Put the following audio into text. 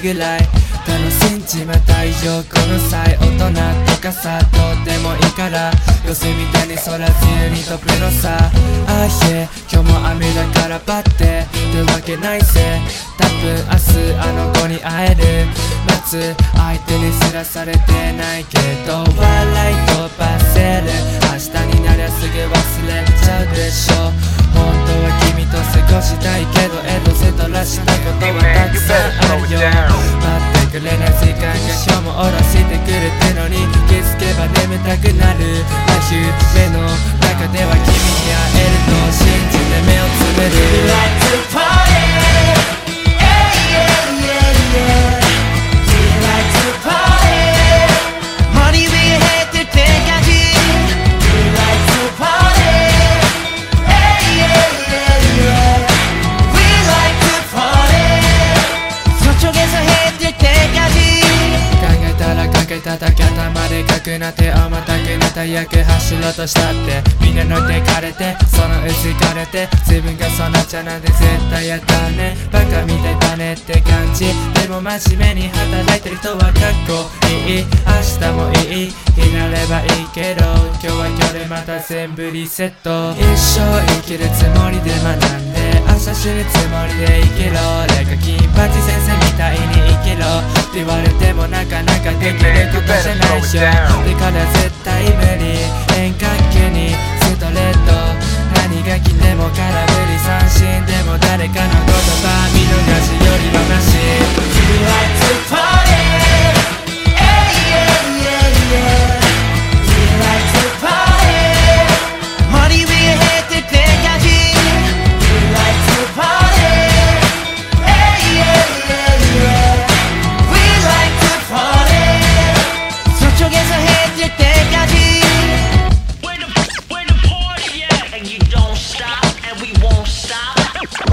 ぐらい楽しんじまった以上この際大人とかさどうでもいいから寄せみたいに空自由に飛ぶのさあいえ今日も雨だからバッてってわけないぜ多分明日あの子に会える夏相手にすらされてないけど笑い飛ばせる明日になりゃすぐ忘れちゃうでしょ本当は君と過ごしたいけど下ろしてくれてのに気づけば眠たくなる。毎週目の中ではくなって重たくなった役走ろうとしたって。みんな乗ってかれてそのうちかれて自分がそうなっちゃなんて絶対やだね。バカみたいだねって感じ。でも真面目に働いてる人はかっこいい。明日もいい。日なればいいけど今日は今日でまた全部リセット。一生生きるつもりで学んで明日死ぬつもりで生きろ。俺が金八先生みたいに生きろ。って言われてもなかなかできることじゃないしょ。誰かの言葉見逃すよりはマシ like to party yeah, yeah, yeah, like to party like to party We like to party Where the, where the party at? And you don't stop and we won't stop